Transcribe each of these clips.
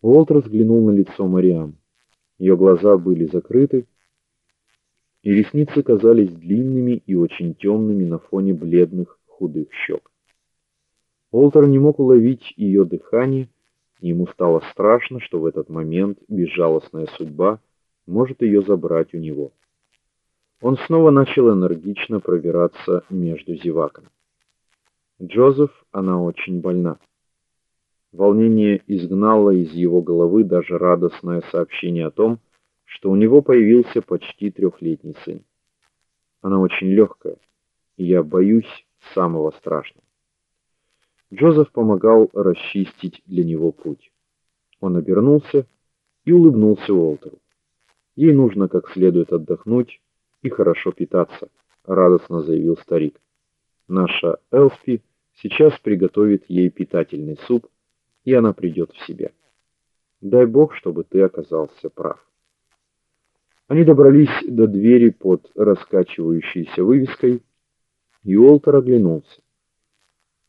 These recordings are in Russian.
Уолтер взглянул на лицо Мариам. Ее глаза были закрыты, и ресницы казались длинными и очень темными на фоне бледных худых щек. Уолтер не мог уловить ее дыхание, и ему стало страшно, что в этот момент безжалостная судьба может ее забрать у него. Он снова начал энергично пробираться между зеваками. Джозеф, она очень больна. Волнение изгнало из его головы даже радостное сообщение о том, что у него появился почти трехлетний сын. Она очень легкая, и я боюсь самого страшного. Джозеф помогал расчистить для него путь. Он обернулся и улыбнулся Уолтеру. Ей нужно как следует отдохнуть и хорошо питаться, радостно заявил старик. Наша Элфи сейчас приготовит ей питательный суп и она придет в себя. Дай бог, чтобы ты оказался прав. Они добрались до двери под раскачивающейся вывеской, и Уолтер оглянулся.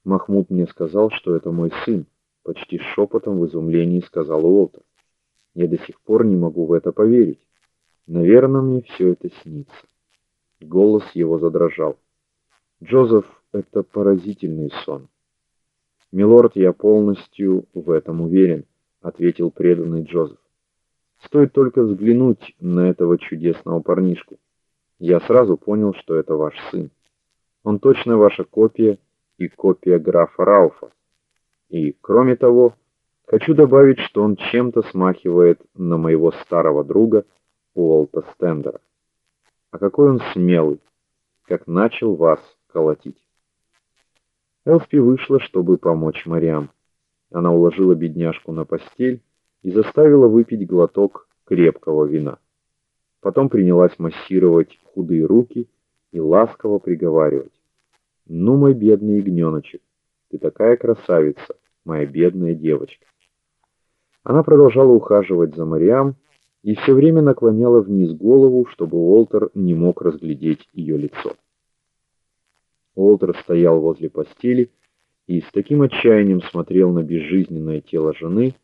Махмуд мне сказал, что это мой сын, почти шепотом в изумлении сказал Уолтер. Я до сих пор не могу в это поверить. Наверное, мне все это снится. Голос его задрожал. Джозеф, это поразительный сон. Милорд, я полностью в этом уверен, ответил преданный Джозеф. Стоит только взглянуть на этого чудесного парнишку. Я сразу понял, что это ваш сын. Он точно ваша копия и копия графа Рауфа. И кроме того, хочу добавить, что он чем-то смахивает на моего старого друга Уолта Стендера. А какой он смелый, как начал вас колотить. Элфи вышла, чтобы помочь Мариам. Она уложила бедняжку на постель и заставила выпить глоток крепкого вина. Потом принялась массировать худые руки и ласково приговаривать: "Ну, мой бедный ягненочек, ты такая красавица, моя бедная девочка". Она продолжала ухаживать за Мариам и все время наклоняла вниз голову, чтобы Уолтер не мог разглядеть ее лицо. Уолтер стоял возле постели и с таким отчаянием смотрел на безжизненное тело жены,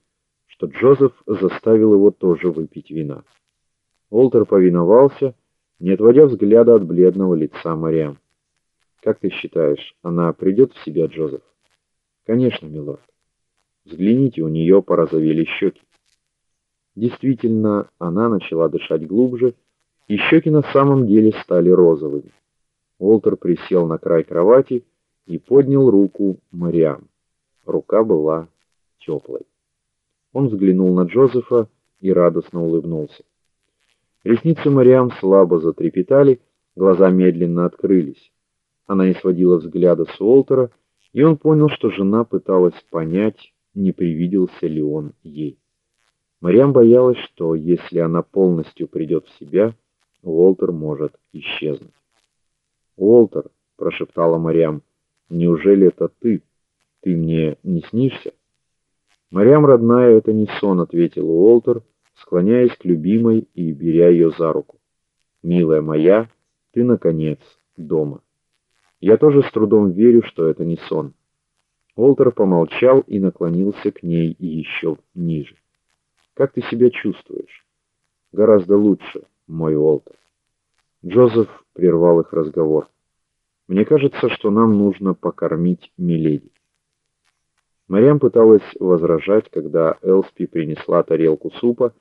что Джозеф заставил его тоже выпить вина. Уолтер повиновался, не отводя взгляда от бледного лица Мариам. Как ты считаешь, она придет в себя, Джозеф? Конечно, милорд. Взгляните, у нее порозовели щеки. Действительно, она начала дышать глубже, и щеки на самом деле стали розовыми. Уолтер присел на край кровати и поднял руку Мариам. Рука была теплой. Он взглянул на Джозефа и радостно улыбнулся. Ресницы Мариам слабо затрепетали, глаза медленно открылись. Она не сводила взгляда с Уолтера, и он понял, что жена пыталась понять, не привиделся ли он ей. Мариам боялась, что если она полностью придет в себя, Уолтер может исчезнуть. "Уолтер", прошептала Марьям. "Неужели это ты? Ты мне не снишься?" "Марьям, родная, это не сон", ответил Уолтер, склоняясь к любимой и беря ее за руку. "Милая моя, ты наконец дома". Я тоже с трудом верю, что это не сон. Уолтер помолчал и наклонился к ней и еще ниже. Как ты себя чувствуешь? Гораздо лучше, мой Уолтер. Джозеф прервал их разговор. Мне кажется, что нам нужно покормить миледи. Мариам пыталась возражать, когда Элспи принесла тарелку супа